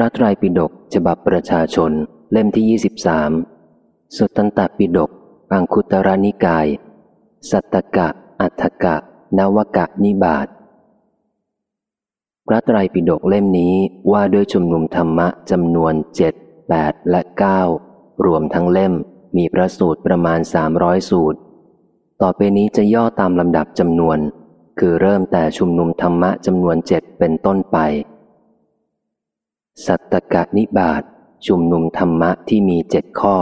ระไตรปิฎกฉบับประชาชน เล่มที่ 23 สุตตันตปิฎกอังคุตรานิกาย สัตตกะ อัฏฐกะ นวกะนิบาตพระไตรปิฎกเล่มนี้ว่าด้วยชุมนุมธรรมะจำนวนเจ็ดแปดและเก้ารวมทั้งเล่มมีพระสูตรประมาณสามร้อยสูตร ต่อไปนี้จะย่อตามลำดับจำนวน คือเริ่มแต่ชุมนุมธรรมะจำนวนเจ็ดเป็นต้นไป สัตตกะนิบาตชุมนุมธรรมะที่มีเจ็ดข้อ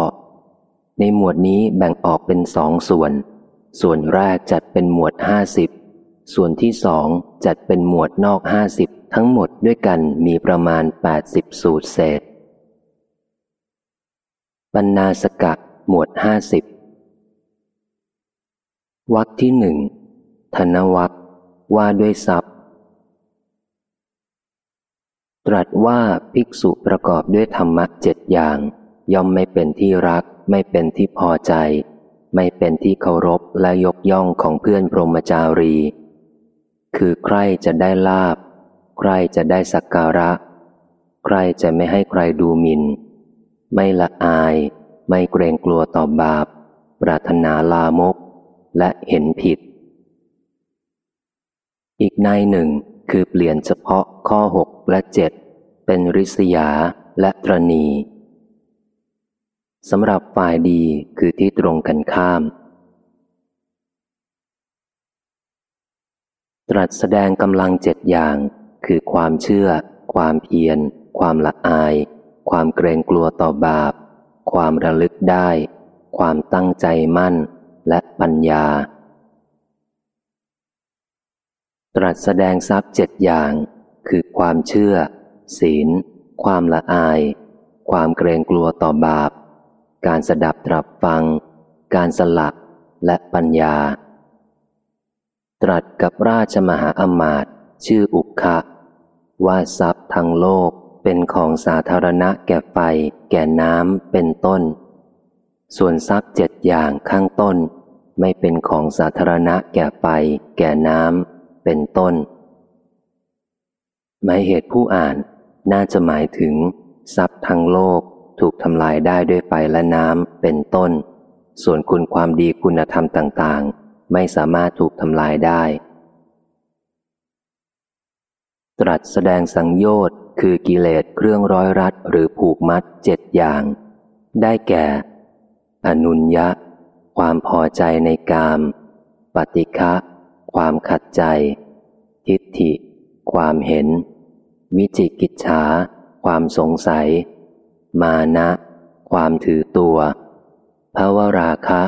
ในหมวดนี้แบ่งออกเป็นสองส่วน ส่วนแรกจัดเป็นหมวดห้าสิบส่วนที่สองจัดเป็นหมวดนอกห้าสิบทั้งหมดด้วยกันมีประมาณแปดสิบสูตรเศษบรรณาสกะหมวดห้าสิบวักที่หนึ่งธนวักว่าด้วยทรัพย์ ตรัสว่าภิกษุประกอบด้วยธรรมะเจ็ดอย่าง ย่อมไม่เป็นที่รัก ไม่เป็นที่พอใจ ไม่เป็นที่เคารพและยกย่องของเพื่อนพรหมจารี คือใครจะได้ลาบ ใครจะได้สักการะ ใครจะไม่ให้ใครดูหมิน่น ไม่ละอาย ไม่เกรงกลัวต่อบาป ปรารถนาลามก และเห็นผิด อีกในหนึ่งคือเปลี่ยนเฉพาะข้อหกและเจ็ด เป็นริษยาและตรณีสำหรับฝ่ายดีคือที่ตรงกันข้าม ตรัสแสดงกำลังเจ็ดอย่าง คือความเชื่อ ความเพียร ความละอาย ความเกรงกลัวต่อบาป ความระลึกได้ ความตั้งใจมั่น และปัญญา ตรัสแสดงทรัพย์เจ็ดอย่าง คือความเชื่อ ศีล ความละอาย ความเกรงกลัวต่อบาป การสดับตรับฟัง การสลักและปัญญา ตรัสกับราชมหาอมาตย์ชื่ออุคคะว่าทรัพย์ทั้งโลกเป็นของสาธารณะแก่ไฟ แก่น้ำเป็นต้น ส่วนทรัพย์เจ็ดอย่างข้างต้น ไม่เป็นของสาธารณะแก่ไฟ แก่น้ำเป็นต้น หมายเหตุผู้อ่าน น่าจะหมายถึง ทรัพย์ทั้งโลกถูกทำลายได้ด้วยไฟและน้ำเป็นต้น ส่วนคุณความดีคุณธรรมต่างๆ ไม่สามารถถูกทำลายได้ ตรัสแสดงสังโยชน์คือกิเลสเครื่องร้อยรัดหรือผูกมัดเจ็ดอย่าง ได้แก่ อนุญญะ ความพอใจในกาม ปฏิฆะความขัดใจ ทิฏฐิ ความเห็น วิจิกิจฉา ความสงสัย มานะ ความถือตัวภาวราคะ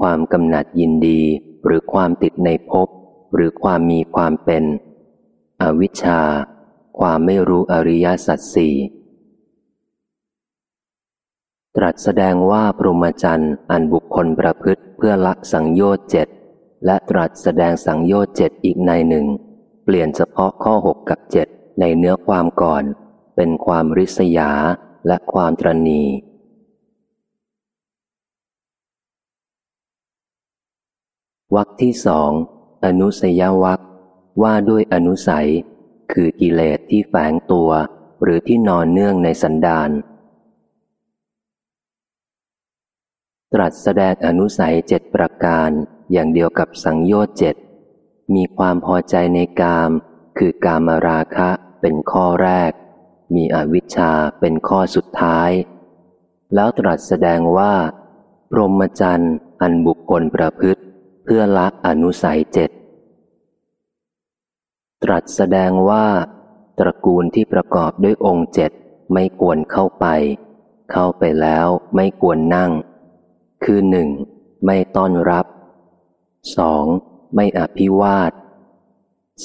ความกำหนัดยินดี หรือความติดในภพหรือความมีความเป็น อวิชชา ความไม่รู้อริยสัจสี่ตรัสแสดงว่าพรหมจรรย์อันบุคคลประพฤติเพื่อละสังโยชน์เจ็ดและตรัสแสดงสังโยชน์เจ็ดอีกในหนึ่ง เปลี่ยนเฉพาะข้อหกกับเจ็ด ในเนื้อความก่อนเป็นความริษยาและความตรณีวักที่สองอนุสยวักว่าด้วยอนุสัย คือกิเลสที่แฝงตัว หรือที่นอนเนื่องในสันดานตรัสแสดงอนุสัยเจ็ดประการอย่างเดียวกับสังโยชน์เจ็ดมีความพอใจในกาม คือกามราคะ เป็นข้อแรก มีอวิชชาเป็นข้อสุดท้าย แล้วตรัสแสดงว่า พรหมจรรย์อันบุคคลประพฤติเพื่อละอนุสัยเจ็ดตรัสแสดงว่า ตระกูลที่ประกอบด้วยองค์เจ็ดไม่ควรเข้าไป เข้าไปแล้วไม่ควรนั่ง คือหนึ่งไม่ต้อนรับสองไม่อภิวาท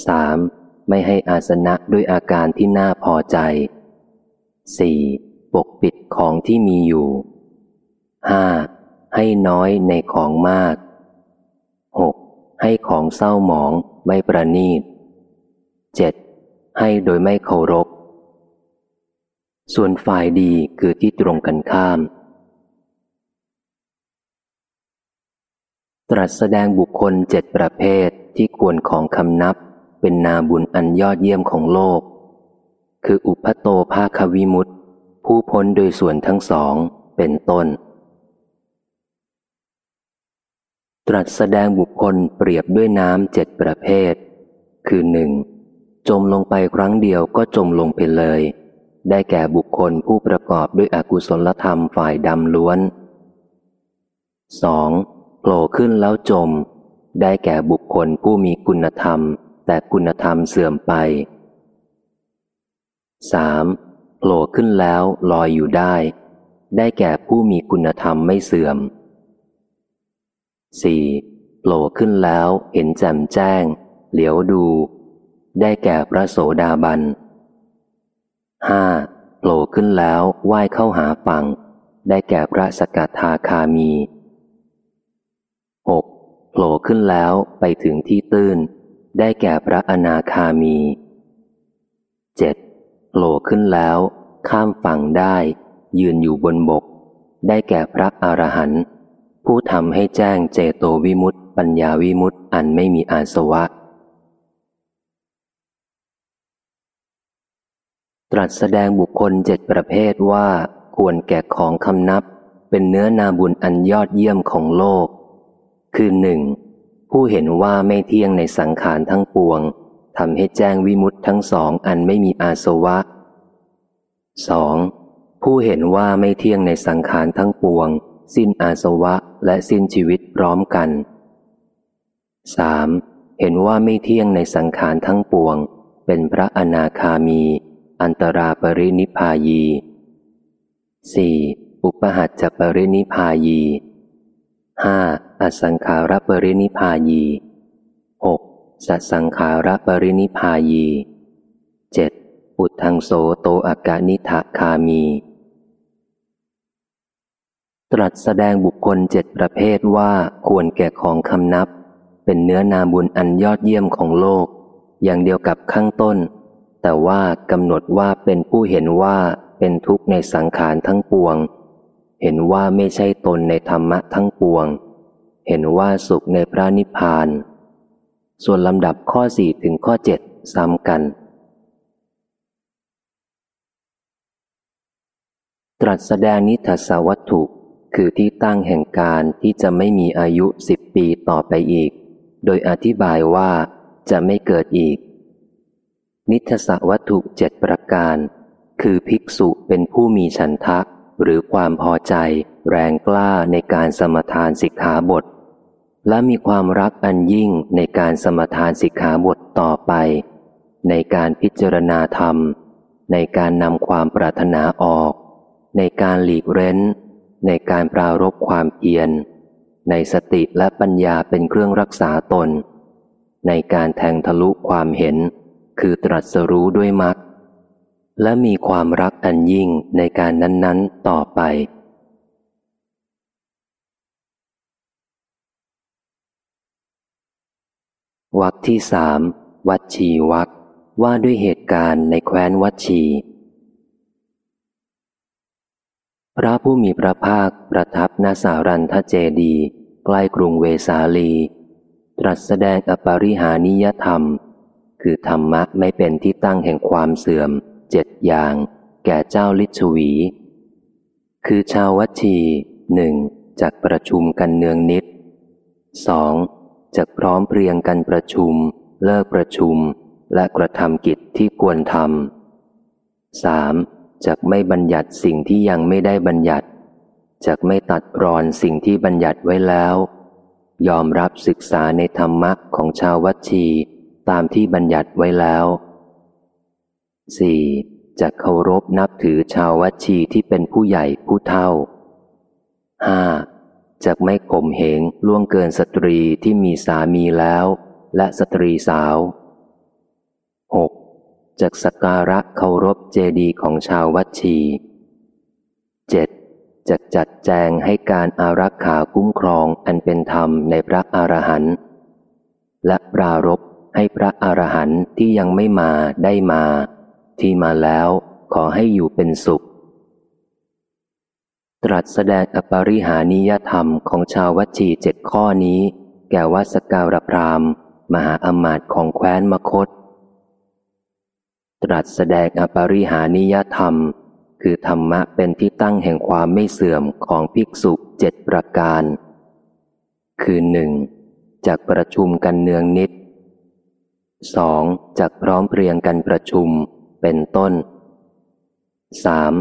สาม ไม่ให้อาสนะด้วยอาการที่น่าพอใจสี่ปกปิดของที่มีอยู่ห้าให้น้อยในของมากหกให้ของเศร้าหมองไม่ประนีตเจ็ดให้โดยไม่เคารพ ส่วนฝ่ายดีคือที่ตรงกันข้าม ตรัสแสดงบุคคลเจ็ดประเภทที่ควรของคำนับ เป็นนาบุญอันยอดเยี่ยมของโลก คืออุปโตภาควิมุตติผู้พ้นโดยส่วนทั้งสองเป็นต้น ตรัสแสดงบุคคลเปรียบด้วยน้ำเจ็ดประเภท คือหนึ่งจมลงไปครั้งเดียวก็จมลงไปเลย ได้แก่บุคคลผู้ประกอบด้วยอกุศลธรรมฝ่ายดำล้วน 2. โผล่ขึ้นแล้วจม ได้แก่บุคคลผู้มีคุณธรรม แต่คุณธรรมเสื่อมไป 3. โผล่ขึ้นแล้วลอยอยู่ได้ ได้แก่ผู้มีคุณธรรมไม่เสื่อม 4. โผล่ขึ้นแล้วเห็นแจ่มแจ้ง เหลียวดู ได้แก่พระโสดาบัน 5. โผล่ขึ้นแล้วว่ายเข้าหาฝั่ง ได้แก่พระสกทาคามี 6. โผล่ขึ้นแล้วไปถึงที่ตื้น ได้แก่พระอนาคามี 7. โผล่ขึ้นแล้ว ข้ามฝั่งได้ ยืนอยู่บนบก ได้แก่พระอรหันต์ผู้ทำให้แจ้งเจโตวิมุตติ ปัญญาวิมุตติ อันไม่มีอาสวะ ตรัสแสดงบุคคลเจ็ดประเภทว่า ควรแก่ของคำนับ เป็นเนื้อนาบุญอันยอดเยี่ยมของโลก คือหนึ่ง ผู้เห็นว่าไม่เที่ยงในสังขารทั้งปวงทำให้แจ้งวิมุตทั้งสองอันไม่มีอาสวะ 2. ผู้เห็นว่าไม่เที่ยงในสังขารทั้งปวง สิ้นอาสวะและสิ้นชีวิตพร้อมกัน 3. เห็นว่าไม่เที่ยงในสังขารทั้งปวง เป็นพระอนาคามี อันตราปรินิพายี 4. อุปหัตจปรินิพายี 5. อสังขารปรินิพายี 6. สัสังขารปรินิพายี 7. อุทังโสโตอากานิทะคามี ตรัสแสดงบุคคลเจ็ดประเภทว่าควรแก่ของคำนับ เป็นเนื้อนาบุญอันยอดเยี่ยมของโลก อย่างเดียวกับข้างต้น แต่ว่ากำหนดว่าเป็นผู้เห็นว่าเป็นทุกข์ในสังขารทั้งปวง เห็นว่าไม่ใช่ตนในธรรมะทั้งปวง เห็นว่าสุขในพระนิพพาน ส่วนลำดับข้อสี่ถึงข้อเจ็ดซ้ำกัน ตรัสแสดงนิทัศวัตถุคือที่ตั้งแห่งการที่จะไม่มีอายุสิบปีต่อไปอีก โดยอธิบายว่าจะไม่เกิดอีก นิทัศวัตถุเจ็ดประการ คือภิกษุเป็นผู้มีฉันทะหรือความพอใจแรงกล้าในการสมทานสิกขาบท และมีความรักอันยิ่งในการสมทานสิกขาบทต่อไป ในการพิจารณาธรรม ในการนำความปรารถนาออก ในการหลีกเร้น ในการปรารบความเพียร ในสติและปัญญาเป็นเครื่องรักษาตน ในการแทงทะลุความเห็น คือตรัสรู้ด้วยมรรคและมีความรักอันยิ่งในการนั้น ๆ ต่อไป วักที่สามวัดชีวักว่าด้วยเหตุการณ์ในแคว้นวัดชี พระผู้มีพระภาคประทับนาสารันทเจดี ใกล้กรุงเวสาลี ตรัสแสดงอปริหานิยธรรม คือธรรมะไม่เป็นที่ตั้งแห่งความเสื่อมเจ็ดอย่าง แก่เจ้าลิชวี คือชาววัชีหนึ่งจากประชุมกันเนืองนิดสอง จากพร้อมเพรียงกันประชุม เลิกประชุม และกระทำกิจที่ควรทำสามจากไม่บัญญัติสิ่งที่ยังไม่ได้บัญญัติจากไม่ตัดรอนสิ่งที่บัญญัติไว้แล้ว ยอมรับศึกษาในธรรมะของชาววัชีตามที่บัญญัติไว้แล้ว 4. จะเคารพนับถือชาววัชีที่เป็นผู้ใหญ่ผู้เท่า 5. จะไม่ข่มเหงล่วงเกินสตรีที่มีสามีแล้ว และสตรีสาว 6. จากสการะเคารพเจดีย์ของชาววัชี 7. จะจัดแจงให้การอารักขาคุ้มครองอันเป็นธรรมในพระอรหันต์และปรารบให้พระอรหันต์ที่ยังไม่มาได้มา ที่มาแล้วขอให้อยู่เป็นสุข ตรัสแสดงอปริหานิยธรรมของชาววัชีเจ็ดข้อนี้ แก่วัสการพรามมหาอมาตย์ของแคว้นมคต ตรัสแสดงอปริหานิยธรรม คือธรรมะเป็นที่ตั้งแห่งความไม่เสื่อมของภิกษุเจ็ดประการ คือหนึ่งจากประชุมกันเนืองนิดสองจากพร้อมเพรียงกันประชุมเป็นต้นสาม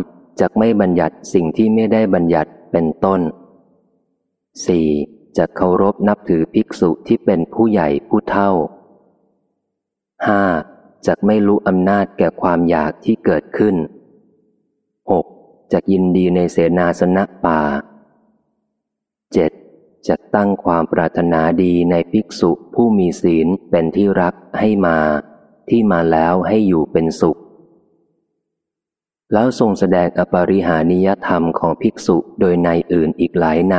จากไม่บัญญัติสิ่งที่ไม่ได้บัญญัติเป็นต้นสี่จะเคารพนับถือภิกษุที่เป็นผู้ใหญ่ผู้เท่าห้าจากไม่รู้อำนาจแก่ความอยากที่เกิดขึ้นหกจากยินดีในเสนาสนะป่าเจ็ดจะตั้งความปรารถนาดีในภิกษุผู้มีศีลเป็นที่รักให้มา ที่มาแล้วให้อยู่เป็นสุข แล้วทรงแสดงอปริหานิยธรรมของภิกษุโดยในอื่นอีกหลายใน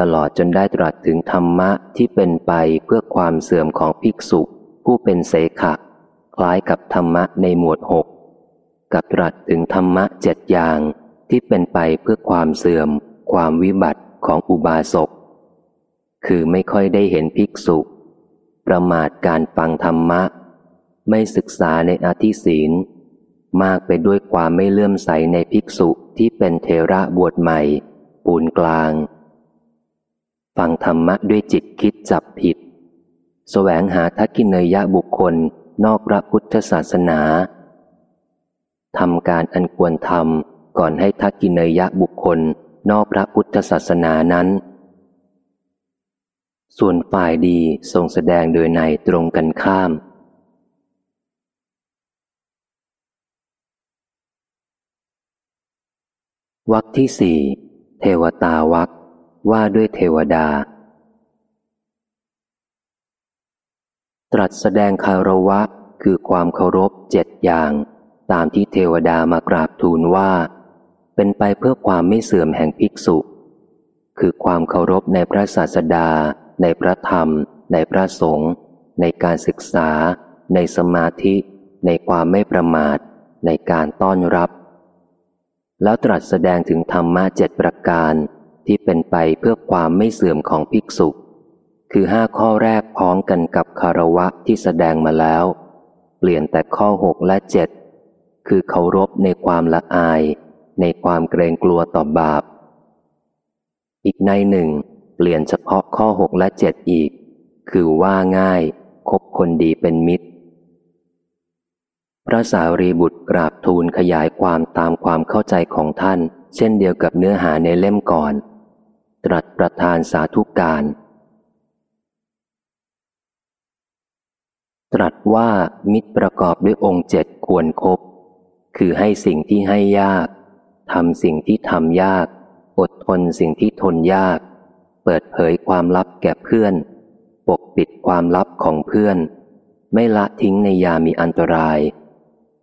ตลอดจนได้ตรัสถึงธรรมะที่เป็นไปเพื่อความเสื่อมของภิกษุ ผู้เป็นเสขะ คล้ายกับธรรมะในหมวดหกกับตรัสถึงธรรมะเจ็ดอย่างที่เป็นไปเพื่อความเสื่อม ความวิบัติของอุบาสก คือไม่ค่อยได้เห็นภิกษุ ประมาทการฟังธรรมะ ไม่ศึกษาในอธิศีล มากไปด้วยความไม่เลื่อมใสในภิกษุที่เป็นเทระบวชใหม่ ปูนกลาง ฟังธรรมะด้วยจิตคิดจับผิดสแสวงหาทักกินเนยะบุคคลนอกพระพุทธศาสนาทำการอันควรทำก่อนให้ทักกินเนยะบุคคลนอกพระพุทธศาสนานั้น ส่วนฝ่ายดีทรงแสดงโดยในตรงกันข้าม วักที่สี่เทวตาวักว่าด้วยเทวดา ตรัสแสดงคารวะคือความเคารพเจ็ดอย่าง ตามที่เทวดามากราบทูลว่า เป็นไปเพื่อความไม่เสื่อมแห่งภิกษุ คือความเคารพในพระศาสดา ในพระธรรม ในพระสงฆ์ในการศึกษา ในสมาธิ ในความไม่ประมาท ในการต้อนรับ แล้วตรัสแสดงถึงธรรมะเจ็ดประการที่เป็นไปเพื่อความไม่เสื่อมของภิกษุ คือห้าข้อแรกพ้องกันกับคารวะที่แสดงมาแล้ว เปลี่ยนแต่ข้อหกและเจ็ดคือเคารพในความละอาย ในความเกรงกลัวต่อบาป อีกในหนึ่ง เปลี่ยนเฉพาะข้อหกและเจ็ดอีก คือว่าง่าย คบคนดีเป็นมิตร พระสารีบุตรกราบทูลขยายความตามความเข้าใจของท่าน เช่นเดียวกับเนื้อหาในเล่มก่อน ตรัสประธานสาธุการ ตรัสว่ามิตรประกอบด้วยองค์เจ็ดควรครบคือให้สิ่งที่ให้ยากทำสิ่งที่ทำยาก อดทนสิ่งที่ทนยาก เปิดเผยความลับแก่เพื่อน ปกปิดความลับของเพื่อน ไม่ละทิ้งในยามีอันตราย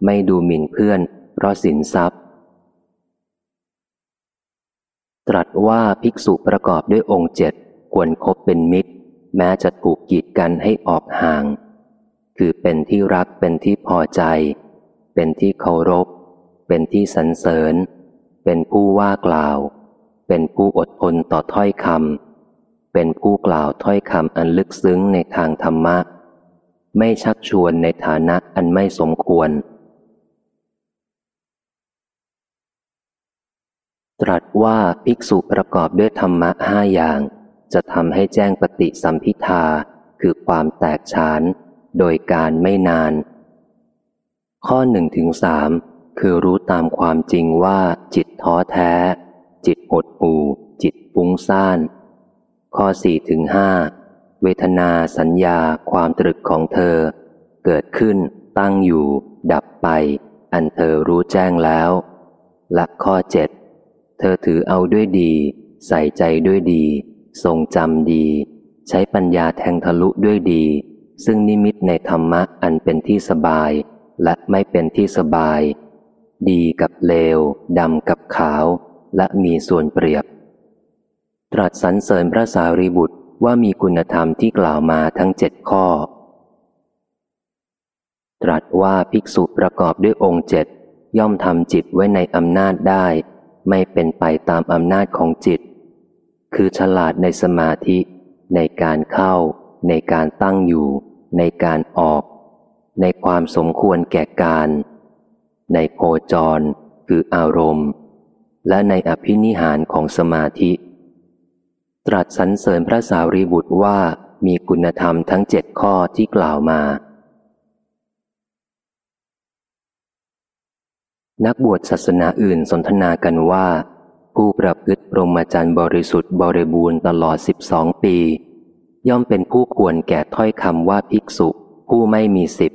ไม่ดูหมิ่นเพื่อน เพราะสินทรัพย์ ตรัสว่าภิกษุประกอบด้วยองค์เจ็ดควรคบเป็นมิตร แม้จะถูกกีดกันให้ออกห่าง คือเป็นที่รักเป็นที่พอใจ เป็นที่เคารพ เป็นที่สรรเสริญ เป็นผู้ว่ากล่าว เป็นผู้อดทนต่อถ้อยคำเป็นผู้กล่าวถ้อยคำอันลึกซึ้งในทางธรรมะ ไม่ชักชวนในฐานะอันไม่สมควร ตรัสว่าภิกษุประกอบด้วยธรรมะห้าอย่าง จะทำให้แจ้งปฏิสัมพิทาคือความแตกฉาน โดยการไม่นาน ข้อหนึ่งถึงสามคือรู้ตามความจริงว่า จิตท้อแท้ จิตหดหู่ จิตฟุ้งซ่าน ข้อสี่ถึงห้าเวทนาสัญญาความตรึกของเธอ เกิดขึ้น ตั้งอยู่ ดับไป อันเธอรู้แจ้งแล้ว และข้อเจ็ด เธอถือเอาด้วยดี ใส่ใจด้วยดี ทรงจำดี ใช้ปัญญาแทงทะลุด้วยดี ซึ่งนิมิตในธรรมะอันเป็นที่สบาย และไม่เป็นที่สบาย ดีกับเลวดำกับขาว และมีส่วนเปรียบ ตรัสสรรเสริญพระสารีบุตรว่ามีคุณธรรมที่กล่าวมาทั้งเจ็ดข้อ ตรัสว่าภิกษุประกอบด้วยองค์เจ็ดย่อมทำจิตไว้ในอำนาจได้ ไม่เป็นไปตามอำนาจของจิต คือฉลาดในสมาธิ ในการเข้า ในการตั้งอยู่ ในการออก ในความสมควรแก่การ ในโพจร คืออารมณ์ และในอภินิหารของสมาธิ ตรัสสรรเสริญพระสารีบุตรว่ามีคุณธรรมทั้งเจ็ดข้อที่กล่าวมา นักบวชศาสนาอื่นสนทนากันว่า ผู้ประพฤติปรมจันทร์บริสุทธิ์บริบูรณ์ตลอดสิบสองปี ย่อมเป็นผู้ควรแก่ถ้อยคำว่าภิกษุ ผู้ไม่มีสิบ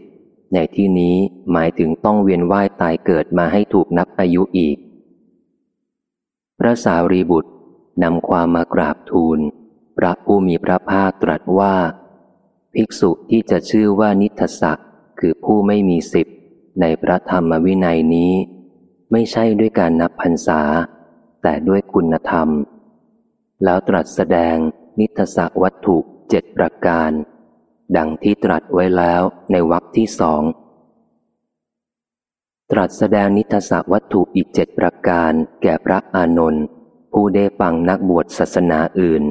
ในที่นี้หมายถึงต้องเวียนว่ายตายเกิดมาให้ถูกนับอายุอีก พระสารีบุตรนำความมากราบทูล พระผู้มีพระภาคตรัสว่า ภิกษุที่จะชื่อว่านิทศักคือผู้ไม่มีสิบ ในพระธรรมวินัยนี้ ไม่ใช่ด้วยการนับพรรษา แต่ด้วยคุณธรรม แล้วตรัสแสดงนิทศวัตถุเจ็ดประการ ดังที่ตรัสไว้แล้วในวรรคที่สองตรัสแสดงนิทศวัตถุอีกเจ็ดประการแก่พระอานนท์ผู้ได้ฟังนักบวชศาสนาอื่น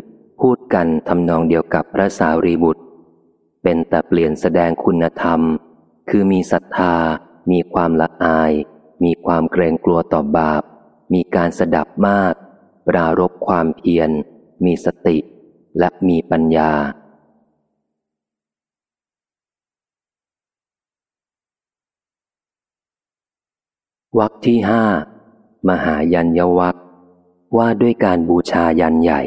พูดกันทำนองเดียวกับพระสารีบุตร เป็นแต่เปลี่ยนแสดงคุณธรรม คือมีศรัทธา มีความละอาย มีความเกรงกลัวต่อบาป มีการสดับมาก ปรารบความเพียร มีสติ และมีปัญญา วักที่ห้ามหายัญญวักว่าด้วยการบูชายันใหญ่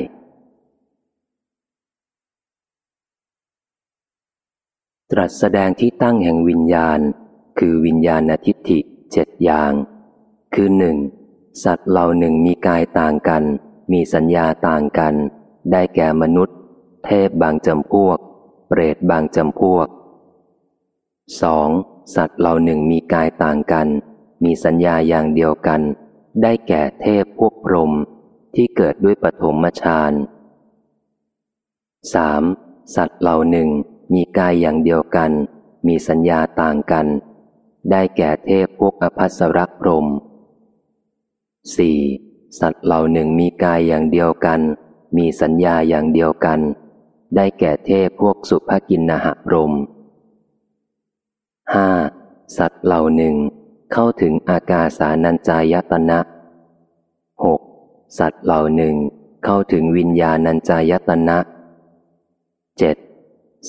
ตรัสแสดงที่ตั้งแห่งวิญญาณ คือวิญญาณทิฏฐิเจ็ดอย่าง คือหนึ่งสัตว์เหล่าหนึ่งมีกายต่างกัน มีสัญญาต่างกัน ได้แก่มนุษย์ เทพบางจำพวก เปรตบางจำพวกสองสัตว์เหล่าหนึ่งมีกายต่างกัน มีสัญญาอย่างเดียวกัน ได้แก่เทพพวกพรหมที่เกิดด้วยปฐมฌานสามสัตว์เหล่าหนึ่งมีกายอย่างเดียวกัน มีสัญญาต่างกัน ได้แก่เทพพวกอภัสรพรมสี่สัตว์เหล่าหนึ่งมีกายอย่างเดียวกัน มีสัญญาอย่างเดียวกัน ได้แก่เทพพวกสุภกินนหพรมห้าสัตว์เหล่าหนึ่งเข้าถึงอากาสานัญจายตนะหกสัตว์เหล่าหนึ่งเข้าถึงวิญญาณัญจายตนะเจ็ด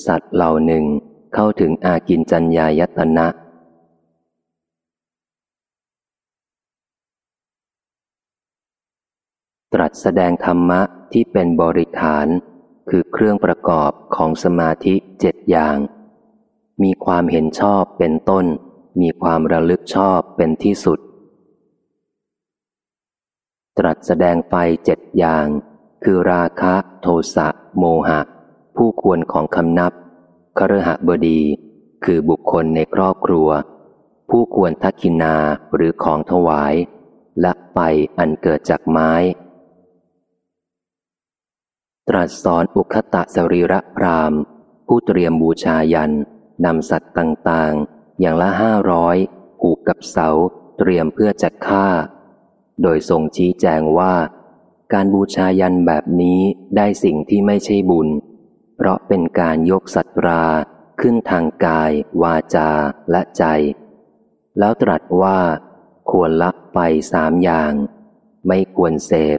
สัตว์เหล่าหนึ่งเข้าถึงอากินจัญญายตนะ ตรัสแสดงธรรมะที่เป็นบริขาร คือเครื่องประกอบของสมาธิเจ็ดอย่าง มีความเห็นชอบเป็นต้น มีความระลึกชอบเป็นที่สุด ตรัสแสดงไฟเจ็ดอย่าง คือราคะโทสะโมหะ ผู้ควรของคำนับครหบดี คือบุคคลในครอบครัว ผู้ควรทักขินาหรือของถวาย และไฟอันเกิดจากไม้ ตรัสสอนอุคตะสรีระพรามผู้เตรียมบูชายันนำสัตว์ต่างๆ อย่างละห้าร้อยผูกกับเสาเตรียมเพื่อจะฆ่า โดยทรงชี้แจงว่า การบูชายันแบบนี้ได้สิ่งที่ไม่ใช่บุญ เพราะเป็นการยกสัตราขึ้นทางกาย วาจาและใจ แล้วตรัสว่า ควรละไปสามอย่าง ไม่ควรเสพ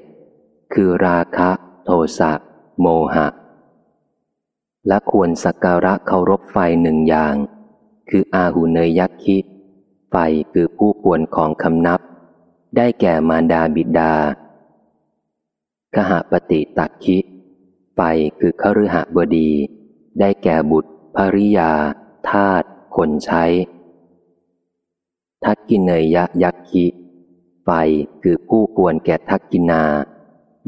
คือราคะ โทสะ โมหะ และควรสักการะเคารพไฟหนึ่งอย่าง คืออาหุเนยยักคิไฟคือผู้ควรของคำนับ ได้แก่มารดาบิดาขหปฏิตักคิไปคือขฤหบดี ได้แก่บุตร ภริยา ทาตคนใช้ ทักกินเนยยะยักคิไฟคือผู้ควรแก่ทักกินา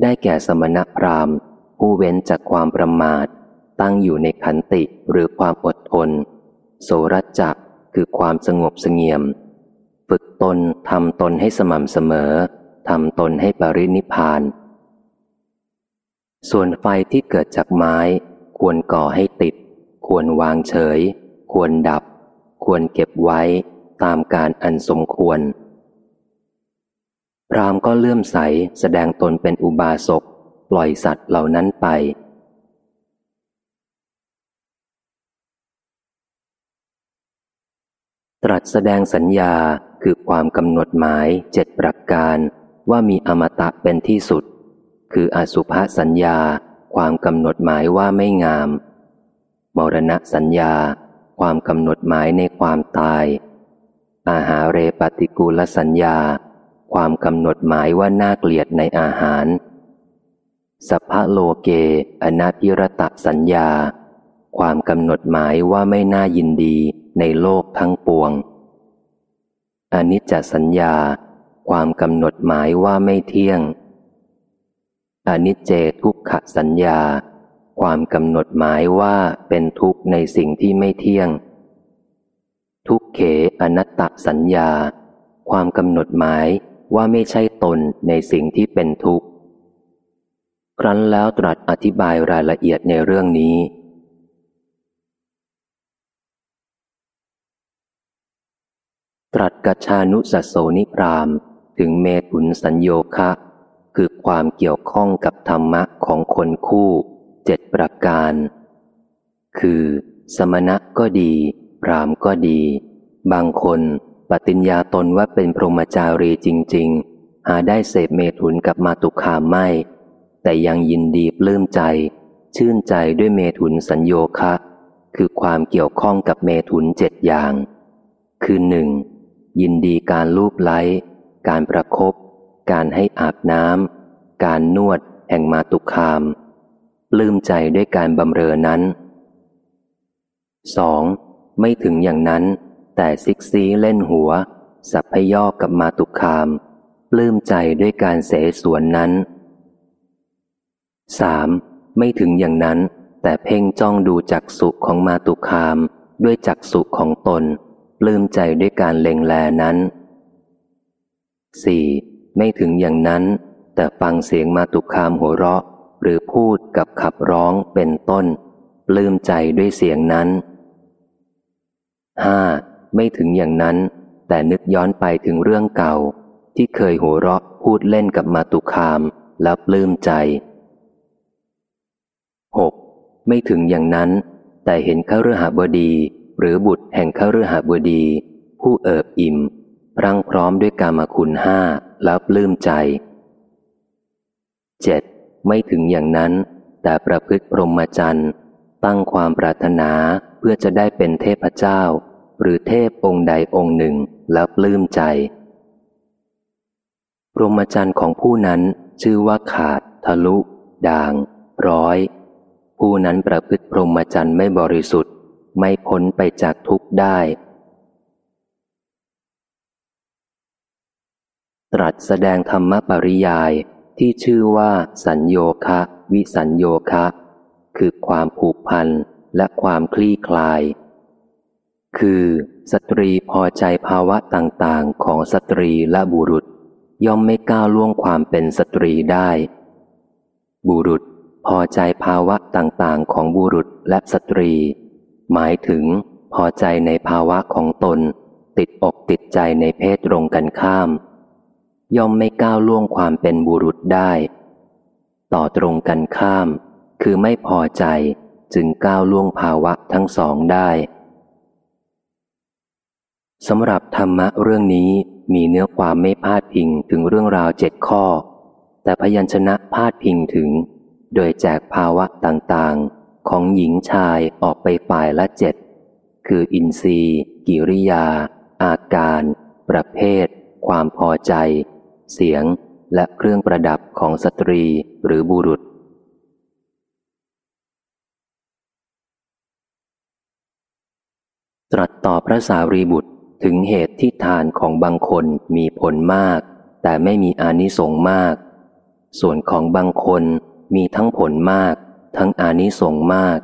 ได้แก่สมณพราหมณ์ ผู้เว้นจากความประมาท ตั้งอยู่ในขันติหรือความอดทน โสรจักคือความสงบสงเงียม ฝึกตนทำตนให้สม่ำเสมอทำตนให้ปรินิพาน ส่วนไฟที่เกิดจากไม้ ควรก่อให้ติด ควรวางเฉย ควรดับ ควรเก็บไว้ตามการอันสมควรพรามก็เลื่อมใสแสดงตนเป็นอุบาสก ปล่อยสัตว์เหล่านั้นไป ตรัสแสดงสัญญาคือความกำหนดหมายเจ็ดประการว่ามีอมตะเป็นที่สุด คืออสุภสัญญา ความกำหนดหมายว่าไม่งาม มรณะสัญญา ความกำหนดหมายในความตาย อาหารเรปฏิกูลสัญญา ความกำหนดหมายว่าน่าเกลียดในอาหาร สัพพะโลเก อนาพิรตสัญญา ความกำหนดหมายว่าไม่น่ายินดีในโลกทั้งปวง อนิจจสัญญา ความกำหนดหมายว่าไม่เที่ยง อนิจเจทุกขสัญญา ความกำหนดหมายว่าเป็นทุกข์ในสิ่งที่ไม่เที่ยง ทุกเขอนัตตสัญญา ความกำหนดหมายว่าไม่ใช่ตนในสิ่งที่เป็นทุกข์ ครั้นแล้วตรัสอธิบายรายละเอียดในเรื่องนี้ ตรัสกัจชานุสัสโสนิพรามถึงเมตุนสัญโยคะ คือความเกี่ยวข้องกับธรรมะของคนคู่เจ็ดประการ คือ สมณะก็ดี พรามก็ดี บางคนปฏิญญาตนว่าเป็นพรหมจารีจริง ๆ หาได้เสพเมถุนกับมาตุคามไม่ แต่ยังยินดีปลื้มใจ ชื่นใจด้วยเมถุนสัญโยคะ คือความเกี่ยวข้องกับเมถุนเจ็ดอย่าง คือหนึ่งยินดีการลูบไล้ การประครบการให้อาบน้ำการนวดแห่งมาตุคามปลื้มใจด้วยการบำเรอนั้นสองไม่ถึงอย่างนั้น แต่ซิกซีเล่นหัว สัพพยอกกับมาตุคามปลื้มใจด้วยการเสสวนนั้น สามไม่ถึงอย่างนั้น แต่เพ่งจ้องดูจักสุของมาตุคาม ด้วยจักสุของตนปลื้มใจด้วยการเล็งแลนั้นสี่ไม่ถึงอย่างนั้น แต่ฟังเสียงมาตุคามหัวเราะ หรือพูดกับขับร้องเป็นต้นปลื้มใจด้วยเสียงนั้นห้าไม่ถึงอย่างนั้น แต่นึกย้อนไปถึงเรื่องเก่า ที่เคยหัวเราะพูดเล่นกับมาตุคามแล้วปลื้มใจ หกไม่ถึงอย่างนั้น แต่เห็นข้ารือหาบดี หรือบุตรแห่งข้ารือหาบดี ผู้เอิบอิ่มรังพร้อมด้วยกามคุณห้าแล้วปลื้มใจเจ็ดไม่ถึงอย่างนั้น แต่ประพฤติพรหมจรรย์ตั้งความปรารถนาเพื่อจะได้เป็นเทพเจ้า หรือเทพองค์ใดองค์หนึ่งแล้วปลื้มใจพรหมจรรย์ของผู้นั้นชื่อว่าขาด ทะลุ ด่าง ร้อย ผู้นั้นประพฤติพรหมจรรย์ไม่บริสุทธิ์ ไม่พ้นไปจากทุกข์ได้ ตรัสแสดงธรรมปริยายที่ชื่อว่า สัญโยคะ วิสัญโยคะ คือความผูกพันและความคลี่คลาย คือสตรีพอใจภาวะต่างๆ ของสตรีและบุรุษ ย่อมไม่ก้าวล่วงความเป็นสตรีได้ บุรุษ พอใจภาวะต่างๆ ของบุรุษและสตรี หมายถึง พอใจในภาวะของตน ติดอกติดใจในเพศตรงกันข้าม ย่อมไม่ก้าวล่วงความเป็นบุรุษได้ ต่อตรงกันข้าม คือไม่พอใจจึงก้าวล่วงภาวะทั้งสองได้สำหรับธรรมะเรื่องนี้มีเนื้อความไม่พาดพิงถึงเรื่องราวเจ็ดข้อ แต่พยัญชนะพาดพิงถึง โดยแจกภาวะต่างๆ ของหญิงชายออกไปฝ่ายละเจ็ด คืออินทรีย์ กิริยา อาการ ประเภท ความพอใจ เสียง และเครื่องประดับของสตรีหรือบุรุษ ตรัสต่อพระสารีบุตรถึงเหตุที่ทานของบางคนมีผลมาก แต่ไม่มีอานิสงส์มาก ส่วนของบางคน มีทั้งผลมาก ทั้งอานิสงส์มาก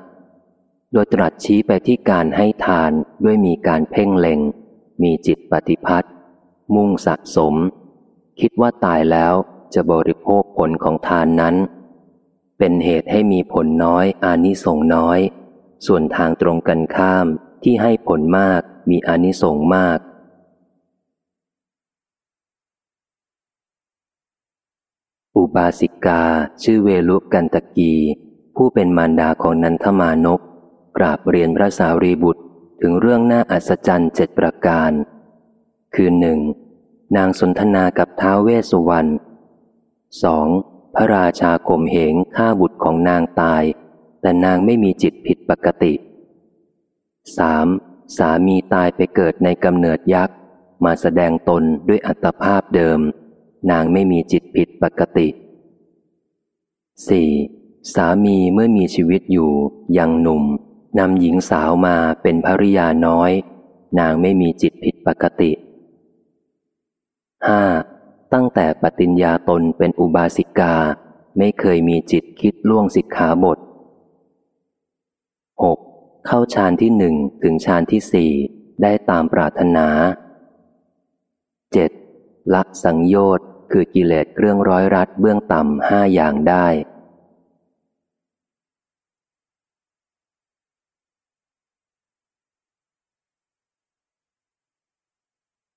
โดยตรัสชี้ไปที่การให้ทานด้วยมีการเพ่งเล็ง มีจิตปฏิพัต์มุ่งสะสม คิดว่าตายแล้วจะบริโภคผลของทานนั้น เป็นเหตุให้มีผลน้อยอานิสงส์น้อย ส่วนทางตรงกันข้ามที่ให้ผลมากมีอานิสงส์มาก อุบาสิกา ชื่อเวลุกันตะกี ผู้เป็นมารดาของนันทมานกกราบเรียนพระสารีบุตรถึงเรื่องน่าอัศจรรย์เจ็ดประการ คือหนึ่งนางสนทนากับท้าวเวสสุวรรณสองพระราชาข่มเหงฆ่าบุตรของนางตาย แต่นางไม่มีจิตผิดปกติสามสามีตายไปเกิดในกำเนิดยักษ์ มาแสดงตนด้วยอัตภาพเดิม นางไม่มีจิตผิดปกติ 4. สามีเมื่อมีชีวิตอยู่ยังหนุ่มนำหญิงสาวมาเป็นภริยาน้อย นางไม่มีจิตผิดปกติ 5. ตั้งแต่ปฏิญญาตนเป็นอุบาสิกา ไม่เคยมีจิตคิดล่วงสิกขาบท 6. เข้าฌานที่หนึ่งถึงฌานที่สี่ได้ตามปรารถนา 7. ละสังโยชน์ คือกิเลสเครื่องร้อยรัดเบื้องต่ำห้าอย่างได้